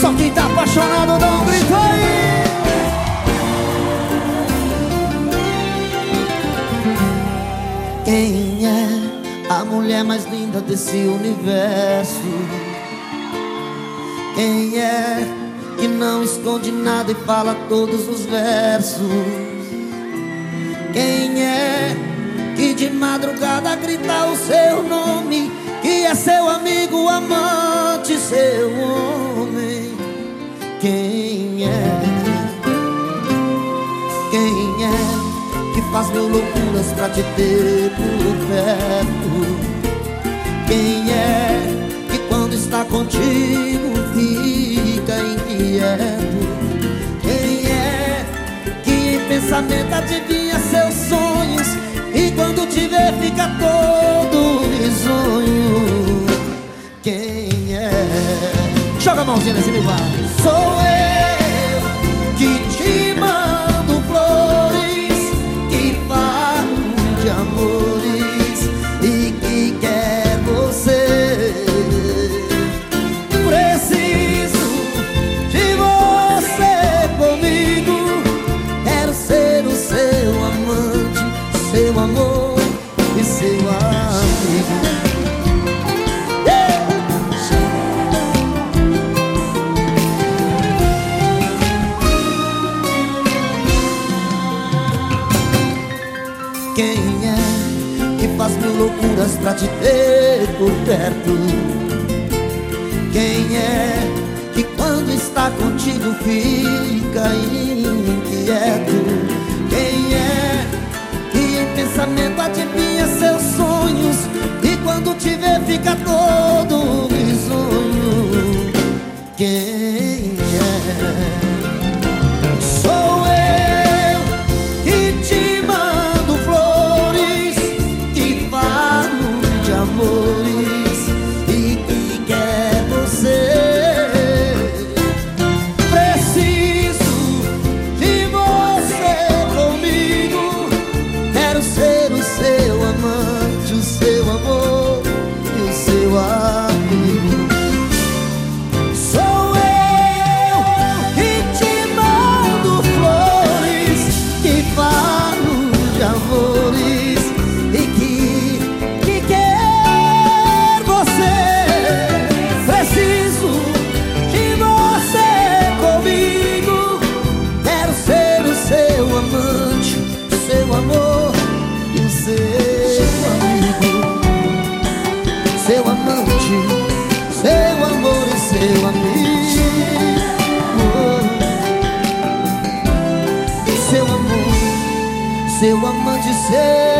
Só quem tá apaixonado dá um grito aí Quem é a mulher mais linda desse universo? Quem é que não esconde nada e fala todos os versos? Quem é que de madrugada grita o seu nome? Que é seu amigo, amante, seu homem? Quem é? Quem é que faz mil loucuras pra te ter por perto? Quem é que quando está contigo fica inquieto? Quem é que em pensamento adivinha e fica todo risonho? Quem é? Joga a mãozinha nesse vai. Sou eu Quem é que faz mil loucuras pra te ter por perto? Quem é que quando está contigo fica inquieto? Quem é que em pensamento adivinha seus sonhos e quando te vê fica todo e seu amigo. Sou eu que te mando flores, que falo de amores Seu amante, seu amor e seu amigo. Seu amor, seu amante, seu